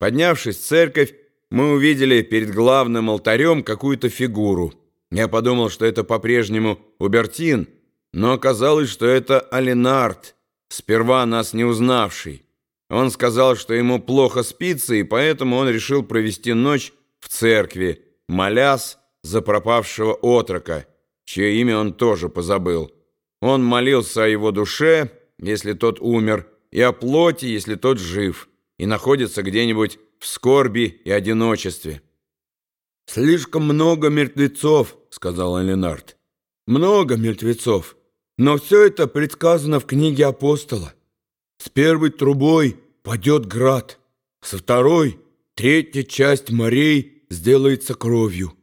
Поднявшись в церковь, мы увидели перед главным алтарем какую-то фигуру. Я подумал, что это по-прежнему Убертин, но оказалось, что это Алинард, сперва нас не узнавший. Он сказал, что ему плохо спится, и поэтому он решил провести ночь в церкви, молясь за пропавшего отрока, чье имя он тоже позабыл. Он молился о его душе, если тот умер, и о плоти, если тот жив, и находится где-нибудь в скорби и одиночестве. «Слишком много мертвецов», — сказал Ленард. «Много мертвецов, но все это предсказано в книге апостола. С первой трубой падет град, со второй третья часть морей сделается кровью.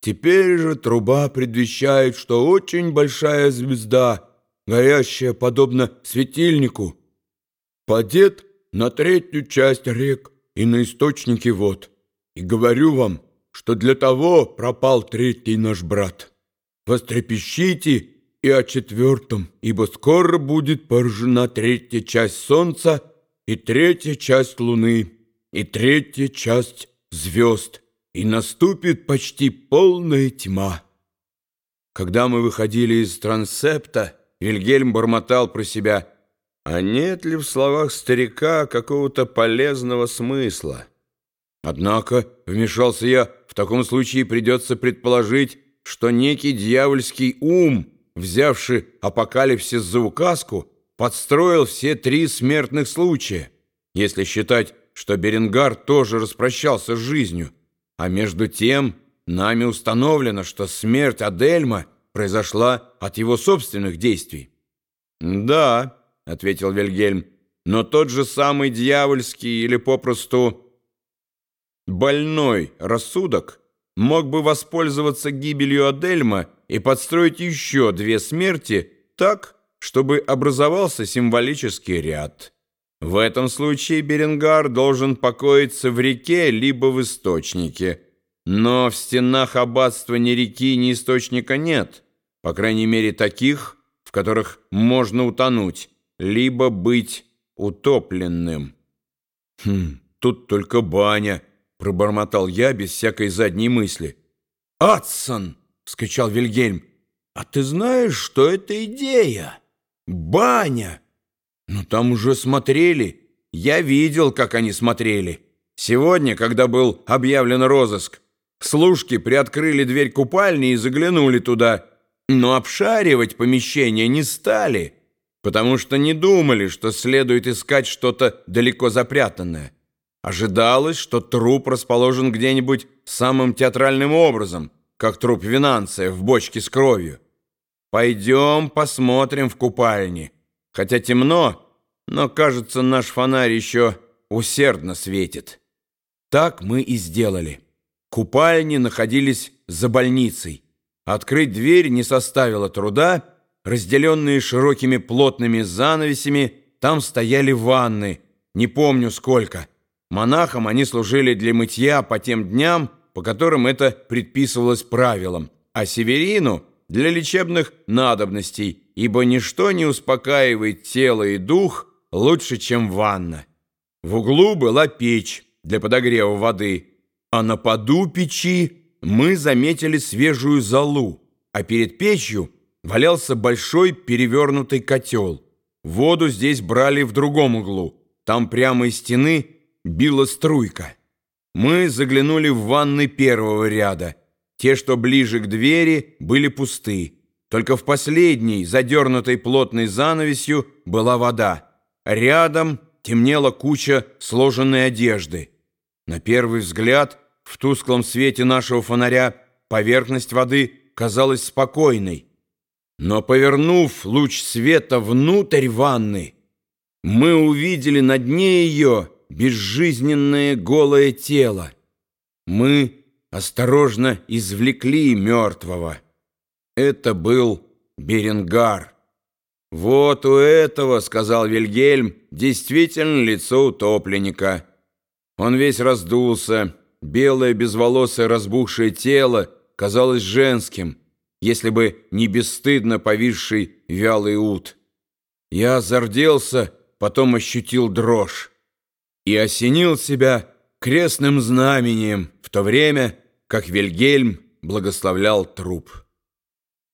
Теперь же труба предвещает, что очень большая звезда, горящая подобно светильнику, падет на третью часть рек и на источники вод. И говорю вам, что для того пропал третий наш брат. Вострепещите и о четвертом, ибо скоро будет поражена третья часть солнца и третья часть луны и третья часть звезд, и наступит почти полная тьма. Когда мы выходили из трансепта, Вильгельм бормотал про себя, а нет ли в словах старика какого-то полезного смысла? Однако, вмешался я, в таком случае придется предположить, что некий дьявольский ум, взявший апокалипсис за указку, подстроил все три смертных случая, если считать, что Беренгар тоже распрощался с жизнью. А между тем нами установлено, что смерть Адельма произошла от его собственных действий. «Да», — ответил Вильгельм, «но тот же самый дьявольский или попросту больной рассудок мог бы воспользоваться гибелью Адельма и подстроить еще две смерти так, чтобы образовался символический ряд. В этом случае Беренгар должен покоиться в реке либо в источнике, но в стенах аббатства ни реки, ни источника нет, по крайней мере таких, в которых можно утонуть, либо быть утопленным. «Хм, тут только баня», — пробормотал я без всякой задней мысли. «Адсон!» — вскричал Вильгельм. «А ты знаешь, что это идея? Баня!» «Ну там уже смотрели. Я видел, как они смотрели. Сегодня, когда был объявлен розыск, служки приоткрыли дверь купальни и заглянули туда, но обшаривать помещение не стали» потому что не думали, что следует искать что-то далеко запрятанное. Ожидалось, что труп расположен где-нибудь самым театральным образом, как труп Винанция в бочке с кровью. Пойдем посмотрим в купальне. Хотя темно, но, кажется, наш фонарь еще усердно светит. Так мы и сделали. Купальни находились за больницей. Открыть дверь не составило труда, разделенные широкими плотными занавесями, там стояли ванны, не помню сколько. Монахам они служили для мытья по тем дням, по которым это предписывалось правилам, а Северину — для лечебных надобностей, ибо ничто не успокаивает тело и дух лучше, чем ванна. В углу была печь для подогрева воды, а на поду печи мы заметили свежую золу, а перед печью — валялся большой перевернутый котел. Воду здесь брали в другом углу. Там прямо из стены била струйка. Мы заглянули в ванны первого ряда. Те, что ближе к двери, были пусты. Только в последней, задернутой плотной занавесью, была вода. Рядом темнела куча сложенной одежды. На первый взгляд, в тусклом свете нашего фонаря, поверхность воды казалась спокойной. Но, повернув луч света внутрь ванны, мы увидели на дне ее безжизненное голое тело. Мы осторожно извлекли мертвого. Это был Беренгар. «Вот у этого, — сказал Вильгельм, — действительно лицо утопленника. Он весь раздулся, белое безволосое разбухшее тело казалось женским — если бы не бесстыдно повисший вялый ут. Я зарделся, потом ощутил дрожь и осенил себя крестным знамением, в то время как Вильгельм благословлял труп.